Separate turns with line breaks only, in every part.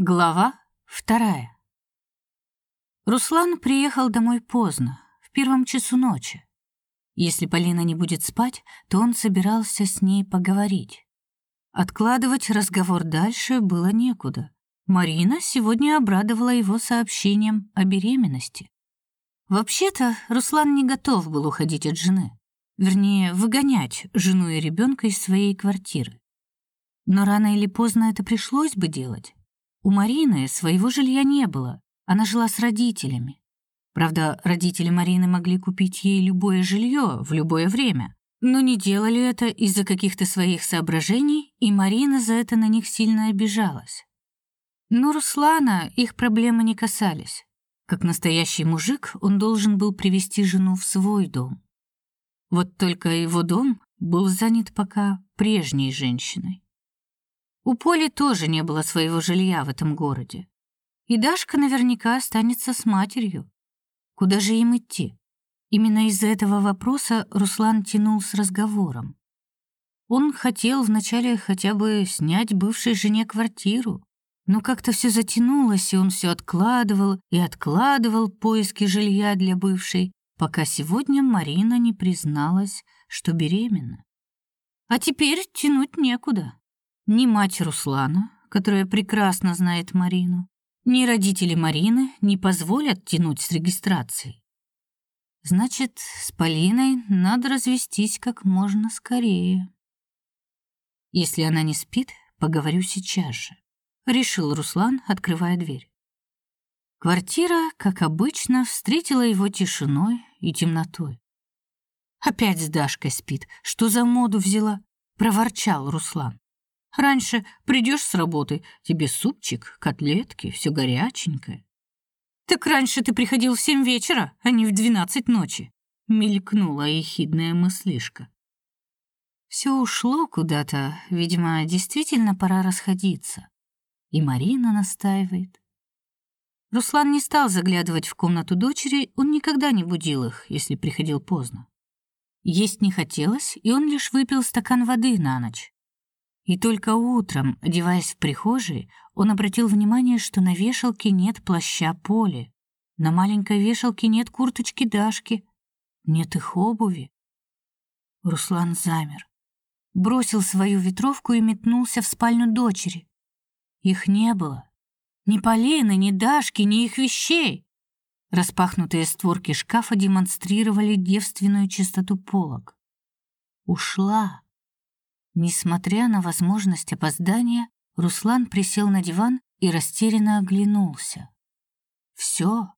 Глава вторая. Руслан приехал домой поздно, в первом часу ночи. Если Полина не будет спать, то он собирался с ней поговорить. Откладывать разговор дальше было некуда. Марина сегодня обрадовала его сообщением о беременности. Вообще-то, Руслан не готов был уходить от жены. Вернее, выгонять жену и ребенка из своей квартиры. Но рано или поздно это пришлось бы делать. У Марины своего жилья не было. Она жила с родителями. Правда, родители Марины могли купить ей любое жилье в любое время, но не делали это из-за каких-то своих соображений, и Марина за это на них сильно обижалась. Но Руслана их проблемы не касались. Как настоящий мужик, он должен был привести жену в свой дом. Вот только его дом был занят пока прежней женщиной. У Поли тоже не было своего жилья в этом городе. И Дашка наверняка останется с матерью. Куда же им идти? Именно из-за этого вопроса Руслан тянул с разговором. Он хотел вначале хотя бы снять бывшей жене квартиру, но как-то все затянулось, и он все откладывал и откладывал поиски жилья для бывшей, пока сегодня Марина не призналась, что беременна. А теперь тянуть некуда. Ни мать Руслана, которая прекрасно знает Марину, ни родители Марины не позволят тянуть с регистрацией. Значит, с Полиной надо развестись как можно скорее. Если она не спит, поговорю сейчас же, решил Руслан, открывая дверь. Квартира, как обычно, встретила его тишиной и темнотой. Опять с Дашкой спит. Что за моду взяла? проворчал Руслан. Раньше придешь с работы, тебе супчик, котлетки, все горяченькое. Так раньше ты приходил в семь вечера, а не в двенадцать ночи, мелькнула ехидная мыслишка. Все ушло куда-то, видимо, действительно пора расходиться. И Марина настаивает. Руслан не стал заглядывать в комнату дочери, он никогда не будил их, если приходил поздно. Есть не хотелось, и он лишь выпил стакан воды на ночь. И только утром, одеваясь в прихожей, он обратил внимание, что на вешалке нет плаща Поли. На маленькой вешалке нет курточки Дашки, нет их обуви. Руслан замер, бросил свою ветровку и метнулся в спальню дочери. Их не было. Ни Полины, ни Дашки, ни их вещей. Распахнутые створки шкафа демонстрировали девственную чистоту полок. Ушла. Несмотря на возможность опоздания, Руслан присел на диван и растерянно оглянулся. Все.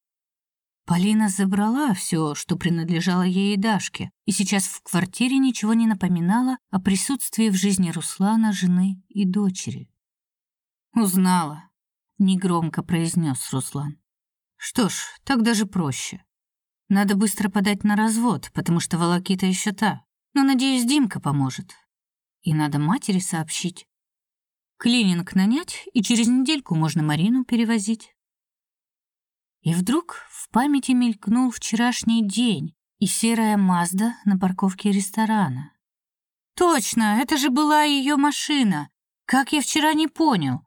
Полина забрала все, что принадлежало ей и Дашке, и сейчас в квартире ничего не напоминало о присутствии в жизни Руслана, жены и дочери. Узнала, негромко произнес Руслан. Что ж, так даже проще. Надо быстро подать на развод, потому что волокита еще та. Но надеюсь, Димка поможет и надо матери сообщить. Клининг нанять, и через недельку можно Марину перевозить. И вдруг в памяти мелькнул вчерашний день и серая Мазда на парковке ресторана. Точно, это же была ее машина. Как я вчера не понял.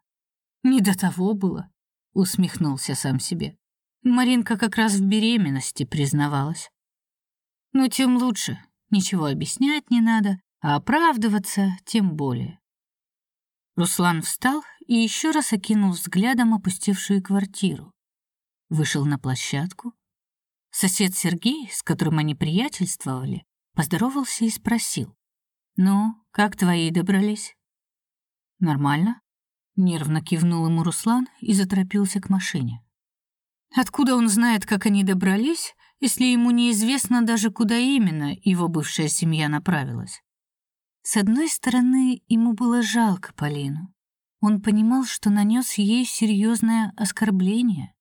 Не до того было, усмехнулся сам себе. Маринка как раз в беременности признавалась. Ну тем лучше. Ничего объяснять не надо, а оправдываться тем более. Руслан встал и еще раз окинул взглядом опустевшую квартиру. Вышел на площадку. Сосед Сергей, с которым они приятельствовали, поздоровался и спросил: "Ну, как твои добрались?" "Нормально", нервно кивнул ему Руслан и заторопился к машине. Откуда он знает, как они добрались, если ему неизвестно даже куда именно его бывшая семья направилась? С одной стороны, ему было жалко Полину. Он понимал, что нанес ей серьезное оскорбление.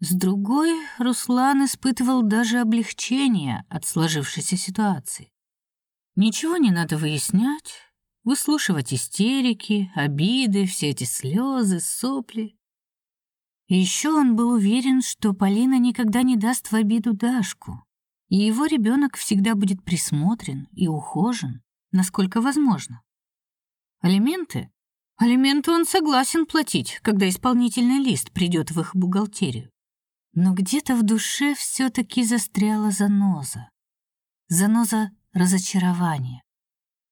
С другой, Руслан испытывал даже облегчение от сложившейся ситуации. Ничего не надо выяснять, выслушивать истерики, обиды, все эти слезы, сопли. Еще он был уверен, что Полина никогда не даст в обиду Дашку, и его ребенок всегда будет присмотрен и ухожен насколько возможно. Алименты? Алименты он согласен платить, когда исполнительный лист придет в их бухгалтерию. Но где-то в душе все таки застряла заноза. Заноза разочарования.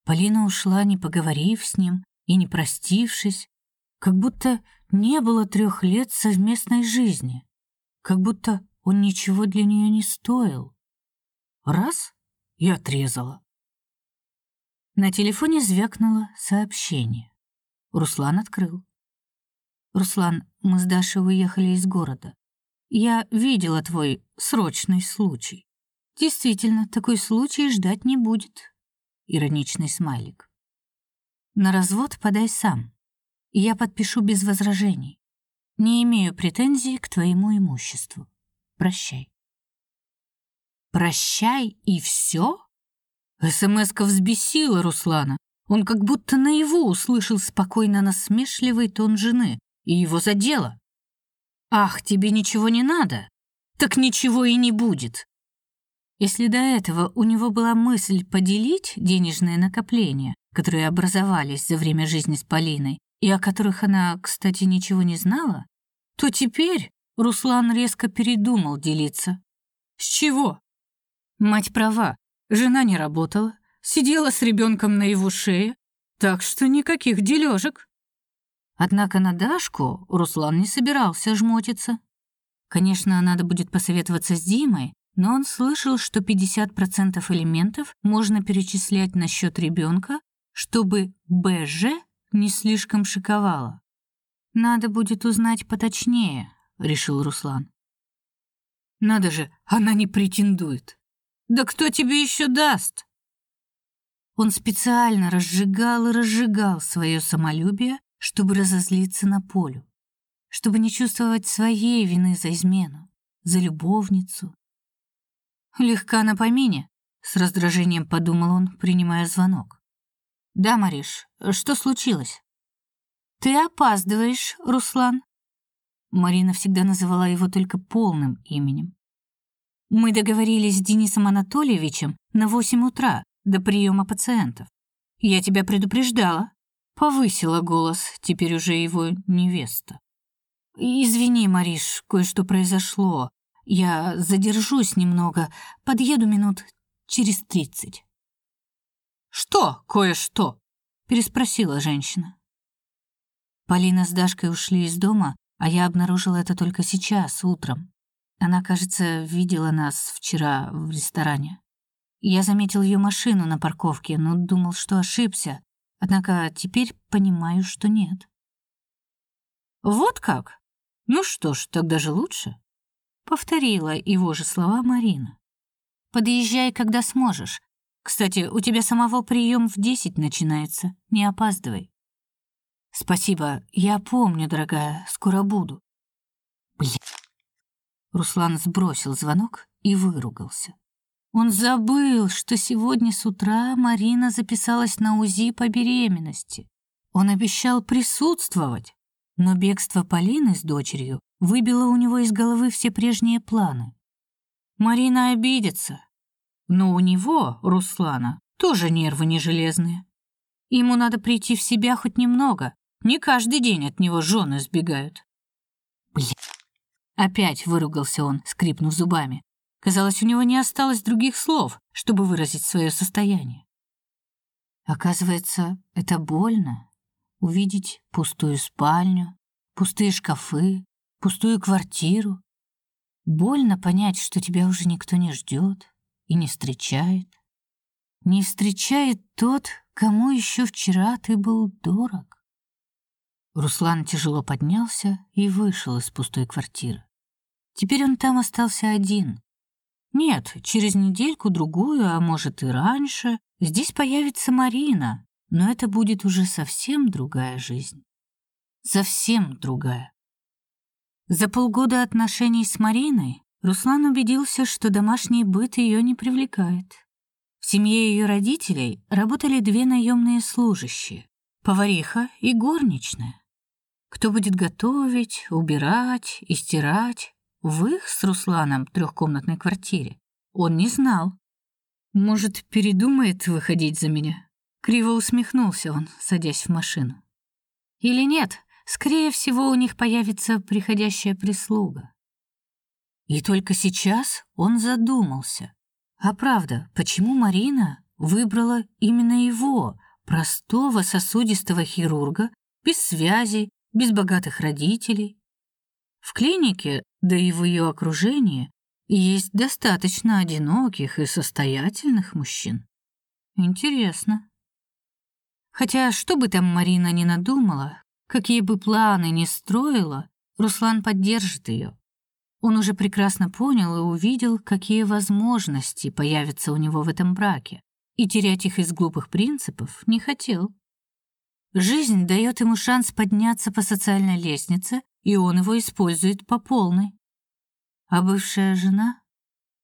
Полина ушла, не поговорив с ним и не простившись, как будто не было трех лет совместной жизни, как будто он ничего для нее не стоил. Раз — и отрезала. На телефоне звякнуло сообщение. Руслан открыл. «Руслан, мы с Дашей уехали из города. Я видела твой срочный случай. Действительно, такой случай ждать не будет». Ироничный смайлик. «На развод подай сам. Я подпишу без возражений. Не имею претензий к твоему имуществу. Прощай». «Прощай и все?» СМС-ка взбесила Руслана. Он как будто наяву услышал спокойно насмешливый тон жены, и его задело. «Ах, тебе ничего не надо? Так ничего и не будет». Если до этого у него была мысль поделить денежные накопления, которые образовались за время жизни с Полиной, и о которых она, кстати, ничего не знала, то теперь Руслан резко передумал делиться. С чего? Мать права, жена не работала, сидела с ребенком на его шее, так что никаких дележек. Однако на Дашку Руслан не собирался жмотиться. Конечно, надо будет посоветоваться с Димой, но он слышал, что 50% элементов можно перечислять на счет ребенка, чтобы БЖ не слишком шиковало. Надо будет узнать поточнее, решил Руслан. Надо же, она не претендует. Да кто тебе еще даст? Он специально разжигал и разжигал свое самолюбие, чтобы разозлиться на Полю, чтобы не чувствовать своей вины за измену, за любовницу. Легка на помине, с раздражением подумал он, принимая звонок. Да, Мариш, что случилось? Ты опаздываешь, Руслан. Марина всегда называла его только полным именем. Мы договорились с Денисом Анатольевичем на восемь утра, до приема пациентов. Я тебя предупреждала. Повысила голос, теперь уже его невеста. Извини, Мариш, кое-что произошло. Я задержусь немного, подъеду минут через тридцать. Что, кое-что? переспросила женщина. Полина с Дашкой ушли из дома, а я обнаружила это только сейчас, утром. Она, кажется, видела нас вчера в ресторане. Я заметил ее машину на парковке, но думал, что ошибся. Однако теперь понимаю, что нет. Вот как? Ну что ж, тогда же лучше, повторила его же слова Марина. Подъезжай, когда сможешь. Кстати, у тебя самого прием в десять начинается. Не опаздывай. Спасибо. Я помню, дорогая. Скоро буду. Блин. Руслан сбросил звонок и выругался. Он забыл, что сегодня с утра Марина записалась на УЗИ по беременности. Он обещал присутствовать, но бегство Полины с дочерью выбило у него из головы все прежние планы. Марина обидится, но у него, Руслана, тоже нервы не железные. Ему надо прийти в себя хоть немного. Не каждый день от него жены сбегают. Блин. Опять выругался он, скрипнув зубами. Казалось, у него не осталось других слов, чтобы выразить свое состояние. Оказывается, это больно увидеть пустую спальню, пустые шкафы, пустую квартиру. Больно понять, что тебя уже никто не ждет и не встречает. Не встречает тот, кому еще вчера ты был дорог. Руслан тяжело поднялся и вышел из пустой квартиры. Теперь он там остался один, нет, через недельку-другую, а может и раньше, здесь появится Марина, но это будет уже совсем другая жизнь. Совсем другая. За полгода отношений с Мариной Руслан убедился, что домашний быт ее не привлекает. В семье ее родителей работали две наемные служащие — повариха и горничная. Кто будет готовить, убирать и стирать, в их с Русланом трехкомнатной квартире он не знал. Может, передумает выходить за меня? Криво усмехнулся он, садясь в машину. Или нет, скорее всего, у них появится приходящая прислуга. И только сейчас он задумался. А правда, почему Марина выбрала именно его, простого сосудистого хирурга, без связей, без богатых родителей? В клинике, да и в ее окружении, есть достаточно одиноких и состоятельных мужчин. Интересно. Хотя, что бы там Марина ни надумала, какие бы планы ни строила, Руслан поддержит ее. Он уже прекрасно понял и увидел, какие возможности появятся у него в этом браке, и терять их из глупых принципов не хотел. Жизнь дает ему шанс подняться по социальной лестнице, и он его использует по полной. А бывшая жена?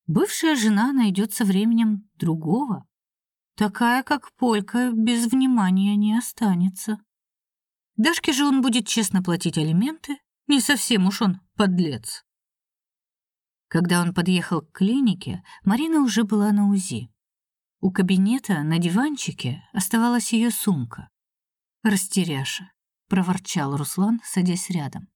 Бывшая жена найдет со временем другого. Такая, как Полька, без внимания не останется. Дашке же он будет честно платить алименты, не совсем уж он подлец. Когда он подъехал к клинике, Марина уже была на УЗИ. У кабинета на диванчике оставалась ее сумка. «Растеряша», — проворчал Руслан, садясь рядом.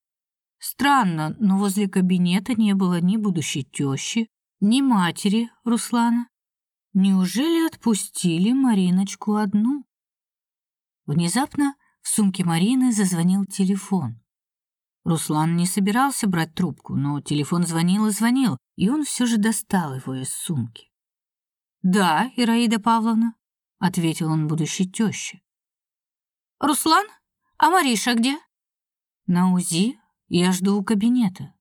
Странно, но возле кабинета не было ни будущей тещи, ни матери Руслана. Неужели отпустили Мариночку одну? Внезапно в сумке Марины зазвонил телефон. Руслан не собирался брать трубку, но телефон звонил и звонил, и он все же достал его из сумки. "Да, Ираида Павловна", ответил он будущей тёще. "Руслан? А Мариша где?" "На УЗИ я жду у кабинета.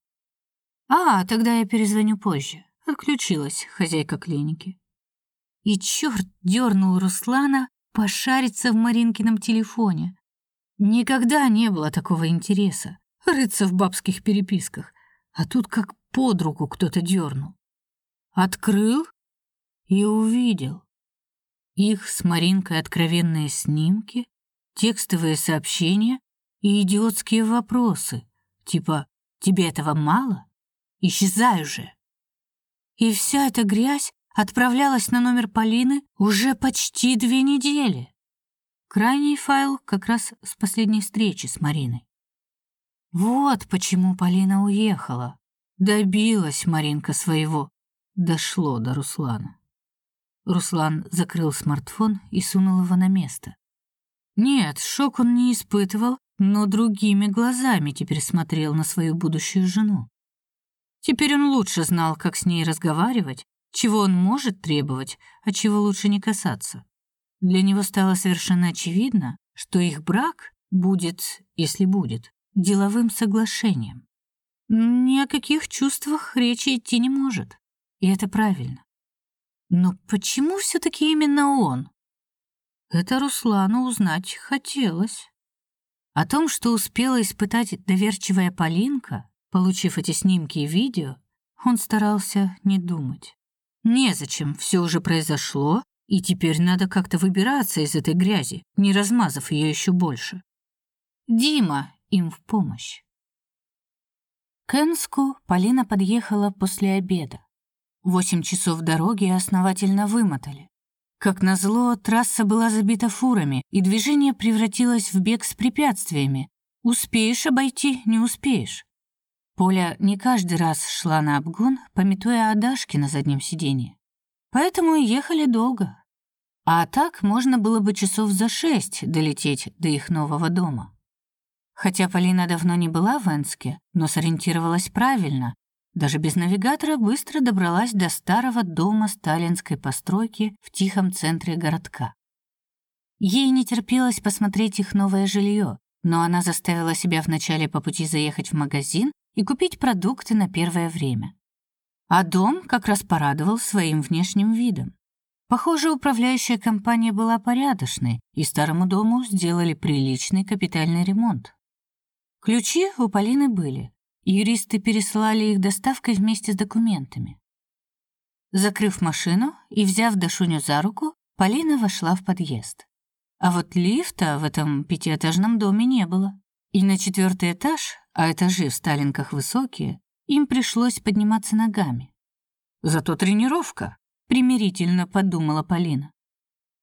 А, тогда я перезвоню позже. Отключилась хозяйка клиники. И черт дернул Руслана пошариться в Маринкином телефоне. Никогда не было такого интереса рыться в бабских переписках, а тут как под руку кто-то дернул. Открыл и увидел их с Маринкой откровенные снимки, текстовые сообщения и идиотские вопросы, Типа, тебе этого мало? Исчезай уже. И вся эта грязь отправлялась на номер Полины уже почти две недели. Крайний файл как раз с последней встречи с Мариной. Вот почему Полина уехала. Добилась Маринка своего. Дошло до Руслана. Руслан закрыл смартфон и сунул его на место. Нет, шок он не испытывал, но другими глазами теперь смотрел на свою будущую жену. Теперь он лучше знал, как с ней разговаривать, чего он может требовать, а чего лучше не касаться. Для него стало совершенно очевидно, что их брак будет, если будет, деловым соглашением. Ни о каких чувствах речи идти не может. И это правильно. Но почему все таки именно он? Это Руслану узнать хотелось. О том, что успела испытать доверчивая Полинка, получив эти снимки и видео, он старался не думать. Незачем, все уже произошло, и теперь надо как-то выбираться из этой грязи, не размазав ее еще больше. Дима им в помощь. К Энску Полина подъехала после обеда. Восемь часов дороги основательно вымотали. Как назло, трасса была забита фурами, и движение превратилось в бег с препятствиями. Успеешь обойти, не успеешь. Поля не каждый раз шла на обгон, пометуя о Дашке на заднем сиденье. Поэтому и ехали долго. А так можно было бы часов за шесть долететь до их нового дома. Хотя Полина давно не была в Энске, но сориентировалась правильно даже без навигатора быстро добралась до старого дома сталинской постройки в тихом центре городка. Ей не терпелось посмотреть их новое жилье, но она заставила себя вначале по пути заехать в магазин и купить продукты на первое время. А дом как раз порадовал своим внешним видом. Похоже, управляющая компания была порядочной, и старому дому сделали приличный капитальный ремонт. Ключи у Полины были, Юристы переслали их доставкой вместе с документами. Закрыв машину и взяв Дашуню за руку, Полина вошла в подъезд. А вот лифта в этом пятиэтажном доме не было. И на четвертый этаж, а этажи в Сталинках высокие, им пришлось подниматься ногами. Зато тренировка, примирительно подумала Полина.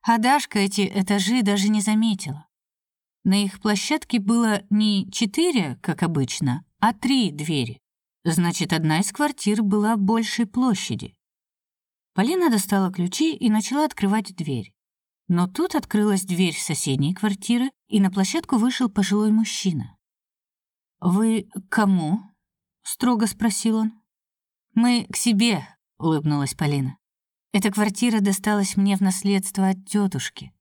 А Дашка эти этажи даже не заметила. На их площадке было не четыре, как обычно, а три двери. Значит, одна из квартир была большей площади. Полина достала ключи и начала открывать дверь. Но тут открылась дверь соседней квартиры, и на площадку вышел пожилой мужчина. «Вы кому?» — строго спросил он. «Мы к себе», — улыбнулась Полина. «Эта квартира досталась мне в наследство от тетушки».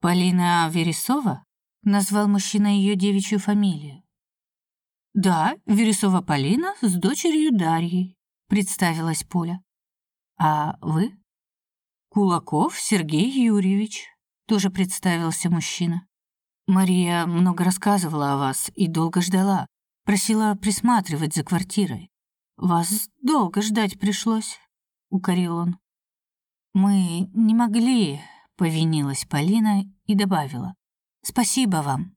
«Полина Вересова?» — назвал мужчина ее девичью фамилию. «Да, Вересова Полина с дочерью Дарьей», — представилась Поля. «А вы?» Кулаков Сергей Юрьевич, тоже представился мужчина. Мария много рассказывала о вас и долго ждала, просила присматривать за квартирой. Вас долго ждать пришлось, укорил он. Мы не могли, повинилась Полина и добавила: Спасибо вам.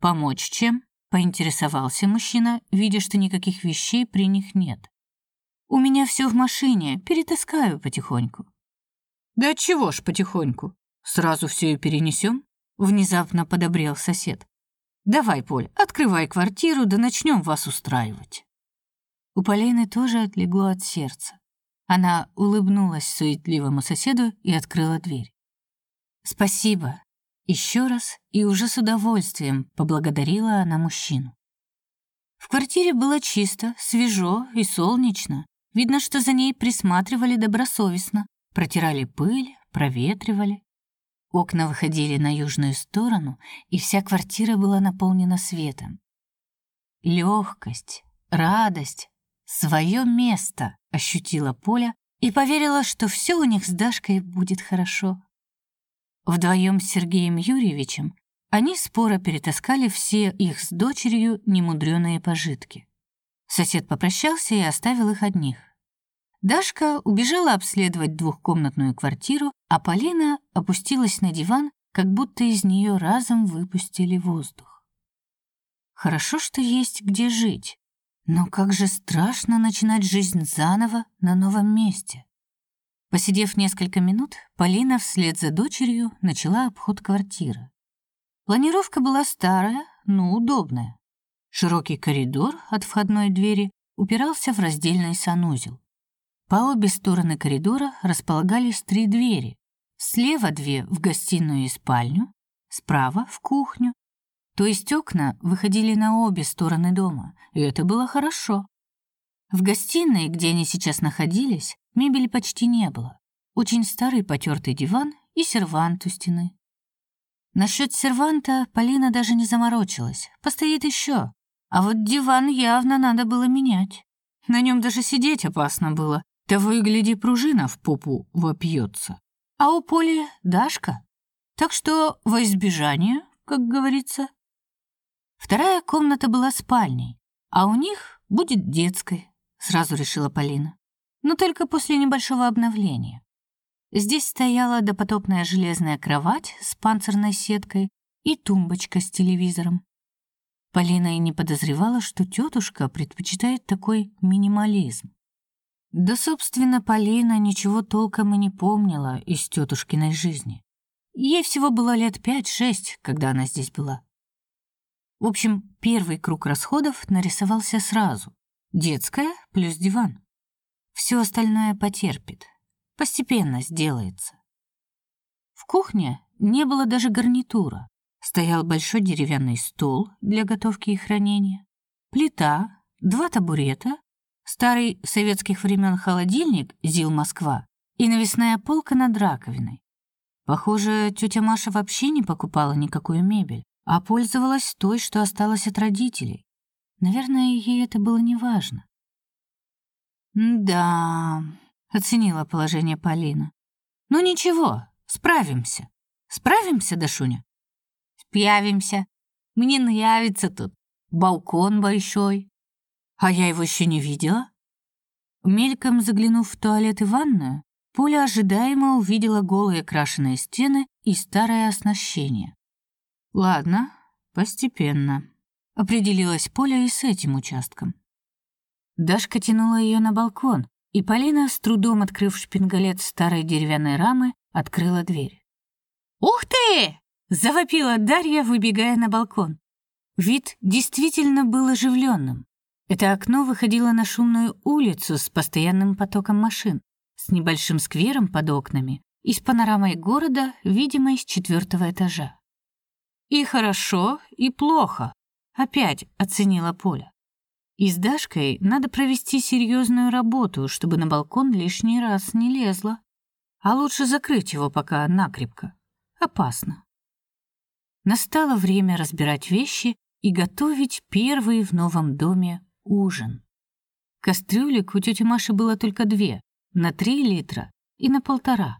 Помочь чем? Поинтересовался мужчина, видя, что никаких вещей при них нет. У меня все в машине, перетаскаю потихоньку. Да чего ж потихоньку? Сразу все и перенесем? Внезапно подобрел сосед. Давай, Поль, открывай квартиру, да начнем вас устраивать. У Полины тоже отлегло от сердца. Она улыбнулась суетливому соседу и открыла дверь. Спасибо. Еще раз и уже с удовольствием поблагодарила она мужчину. В квартире было чисто, свежо и солнечно. Видно, что за ней присматривали добросовестно. Протирали пыль, проветривали. Окна выходили на южную сторону, и вся квартира была наполнена светом. Легкость, радость, свое место ощутила Поля и поверила, что все у них с Дашкой будет хорошо. Вдвоем с Сергеем Юрьевичем они споро перетаскали все их с дочерью немудреные пожитки. Сосед попрощался и оставил их одних. Дашка убежала обследовать двухкомнатную квартиру, а Полина опустилась на диван, как будто из нее разом выпустили воздух. Хорошо, что есть где жить, но как же страшно начинать жизнь заново на новом месте. Посидев несколько минут, Полина вслед за дочерью начала обход квартиры. Планировка была старая, но удобная. Широкий коридор от входной двери упирался в раздельный санузел. По обе стороны коридора располагались три двери. Слева две в гостиную и спальню, справа в кухню. То есть окна выходили на обе стороны дома, и это было хорошо. В гостиной, где они сейчас находились, мебели почти не было. Очень старый потертый диван и сервант у стены. Насчет серванта Полина даже не заморочилась. Постоит еще. А вот диван явно надо было менять. На нем даже сидеть опасно было, того и гляди, пружина в попу вопьется. А у Поли Дашка. Так что во избежание, как говорится. Вторая комната была спальней, а у них будет детской, сразу решила Полина. Но только после небольшого обновления. Здесь стояла допотопная железная кровать с панцирной сеткой и тумбочка с телевизором. Полина и не подозревала, что тетушка предпочитает такой минимализм. Да, собственно, Полина ничего толком и не помнила из тетушкиной жизни. Ей всего было лет пять-шесть, когда она здесь была. В общем, первый круг расходов нарисовался сразу. Детская плюс диван. Все остальное потерпит. Постепенно сделается. В кухне не было даже гарнитура. Стоял большой деревянный стол для готовки и хранения, плита, два табурета старый советских времен холодильник ЗИЛ Москва и навесная полка над раковиной. Похоже, тетя Маша вообще не покупала никакую мебель, а пользовалась той, что осталось от родителей. Наверное, ей это было неважно. «Да», — оценила положение Полина. «Ну ничего, справимся. Справимся, Дашуня?» «Спявимся. Мне нравится тут. Балкон большой, а я его еще не видела. Мельком заглянув в туалет и ванную, Поля ожидаемо увидела голые крашеные стены и старое оснащение. Ладно, постепенно. Определилась Поля и с этим участком. Дашка тянула ее на балкон, и Полина, с трудом открыв шпингалет старой деревянной рамы, открыла дверь. «Ух ты!» — Завопила Дарья, выбегая на балкон. Вид действительно был оживленным. Это окно выходило на шумную улицу с постоянным потоком машин, с небольшим сквером под окнами и с панорамой города, видимой с четвертого этажа. И хорошо, и плохо, опять оценила Поля. И с Дашкой надо провести серьезную работу, чтобы на балкон лишний раз не лезла. А лучше закрыть его пока накрепко. Опасно. Настало время разбирать вещи и готовить первый в новом доме ужин. Кастрюлек у тети Маши было только две, на три литра и на полтора.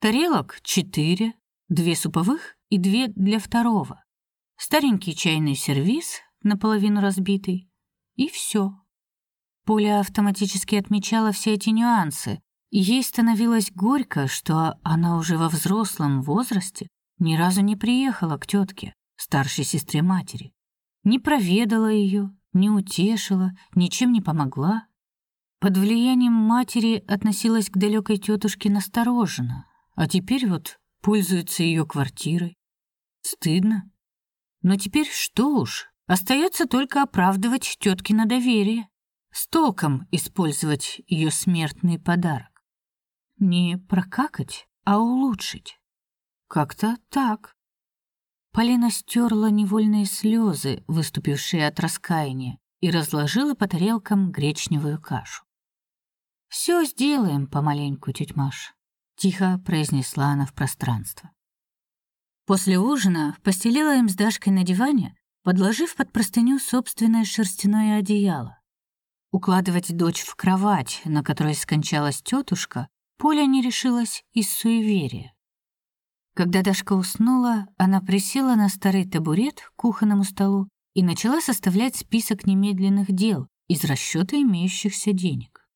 Тарелок четыре, две суповых и две для второго. Старенький чайный сервиз, наполовину разбитый, и все. Поля автоматически отмечала все эти нюансы, ей становилось горько, что она уже во взрослом возрасте ни разу не приехала к тетке, старшей сестре матери. Не проведала ее, не утешила, ничем не помогла. Под влиянием матери относилась к далекой тетушке настороженно, а теперь вот пользуется ее квартирой. Стыдно. Но теперь что уж, остается только оправдывать на доверие, с толком использовать ее смертный подарок. Не прокакать, а улучшить. Как-то так. Полина стерла невольные слезы, выступившие от раскаяния, и разложила по тарелкам гречневую кашу. «Все сделаем помаленьку, тетя Маш», — тихо произнесла она в пространство. После ужина постелила им с Дашкой на диване, подложив под простыню собственное шерстяное одеяло. Укладывать дочь в кровать, на которой скончалась тетушка, Поля не решилась из суеверия. Когда Дашка уснула, она присела на старый табурет к кухонному столу и начала составлять список немедленных дел из расчета имеющихся денег.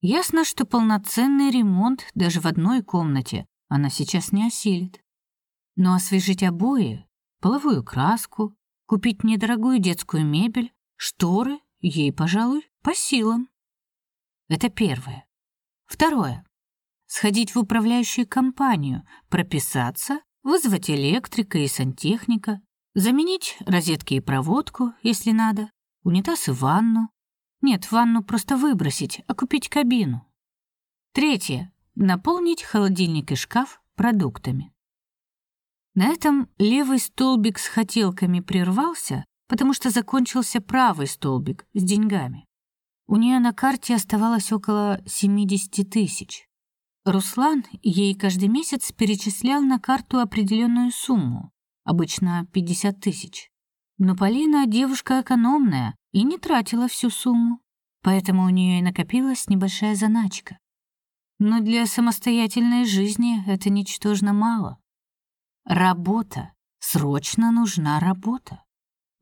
Ясно, что полноценный ремонт даже в одной комнате она сейчас не осилит. Но освежить обои, половую краску, купить недорогую детскую мебель, шторы ей, пожалуй, по силам. Это первое. Второе сходить в управляющую компанию, прописаться, вызвать электрика и сантехника, заменить розетки и проводку, если надо, унитаз и ванну. Нет, ванну просто выбросить, а купить кабину. Третье наполнить холодильник и шкаф продуктами. На этом левый столбик с хотелками прервался, потому что закончился правый столбик с деньгами. У нее на карте оставалось около 70 тысяч. Руслан ей каждый месяц перечислял на карту определенную сумму, обычно 50 тысяч. Но Полина девушка экономная и не тратила всю сумму, поэтому у нее и накопилась небольшая заначка. Но для самостоятельной жизни это ничтожно мало. Работа. Срочно нужна работа.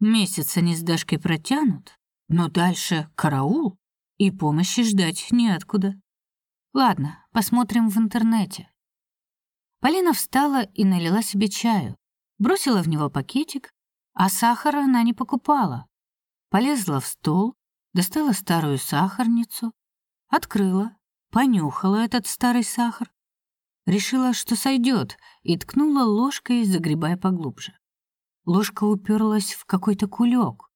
Месяц они с Дашкой протянут, но дальше караул, и помощи ждать неоткуда. Ладно, посмотрим в интернете. Полина встала и налила себе чаю, бросила в него пакетик, а сахара она не покупала. Полезла в стол, достала старую сахарницу, открыла, понюхала этот старый сахар, решила, что сойдет, и ткнула ложкой, загребая поглубже. Ложка уперлась в какой-то кулек.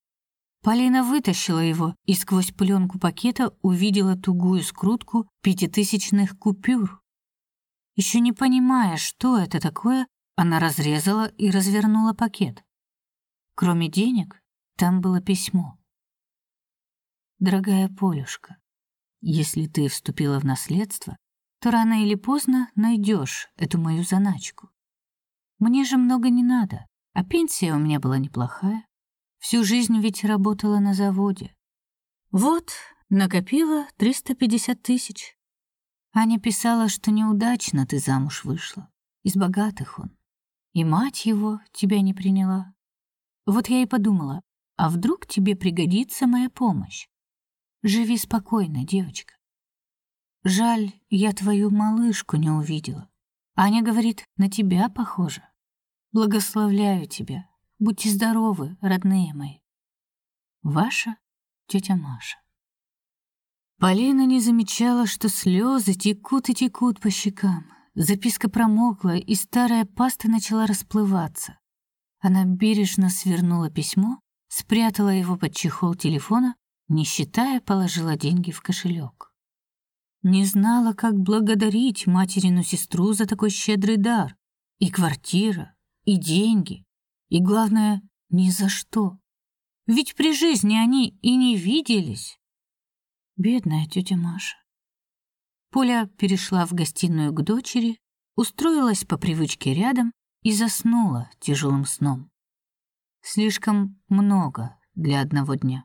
Полина вытащила его и сквозь пленку пакета увидела тугую скрутку пятитысячных купюр. Еще не понимая, что это такое, она разрезала и развернула пакет. Кроме денег, там было письмо. Дорогая Полюшка, если ты вступила в наследство, то рано или поздно найдешь эту мою заначку. Мне же много не надо, а пенсия у меня была неплохая. Всю жизнь ведь работала на заводе. Вот, накопила 350 тысяч. Аня писала, что неудачно ты замуж вышла. Из богатых он. И мать его тебя не приняла. Вот я и подумала, а вдруг тебе пригодится моя помощь? Живи спокойно, девочка. Жаль, я твою малышку не увидела. Аня говорит, на тебя похожа. Благословляю тебя, Будьте здоровы, родные мои. Ваша тетя Маша. Полина не замечала, что слезы текут и текут по щекам, записка промокла, и старая паста начала расплываться. Она бережно свернула письмо, спрятала его под чехол телефона, не считая, положила деньги в кошелек. Не знала, как благодарить материну сестру за такой щедрый дар. И квартира, и деньги, и главное, ни за что. Ведь при жизни они и не виделись. Бедная тетя Маша. Поля перешла в гостиную к дочери, устроилась по привычке рядом и заснула тяжелым сном. Слишком много для одного дня.